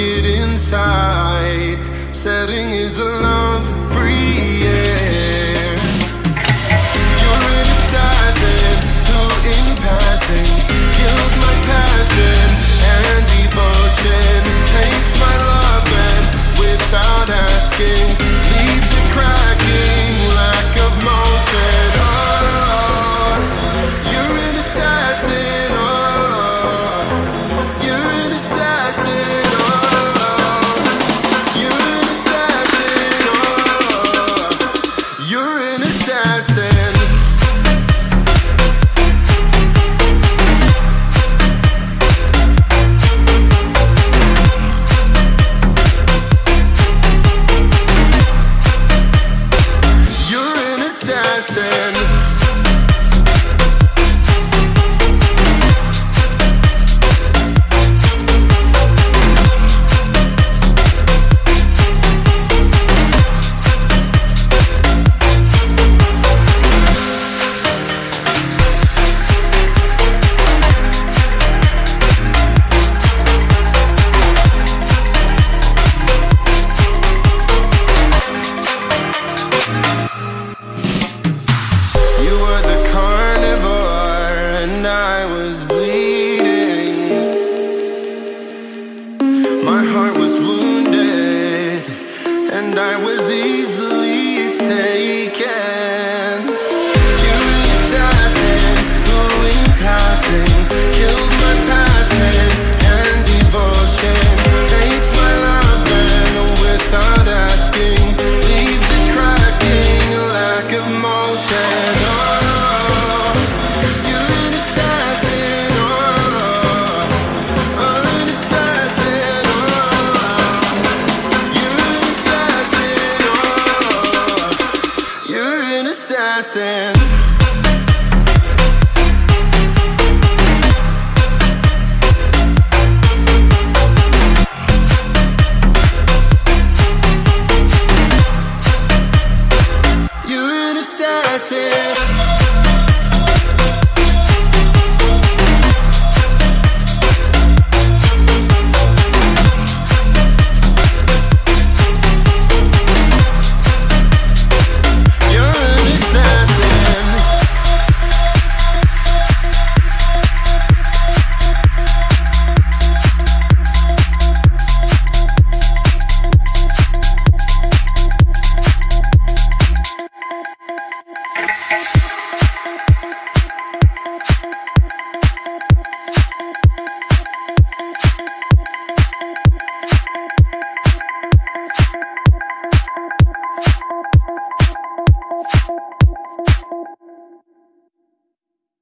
get inside. Setting is alone. My heart was wounded, and I was easily taken. dancing. You're an assassin.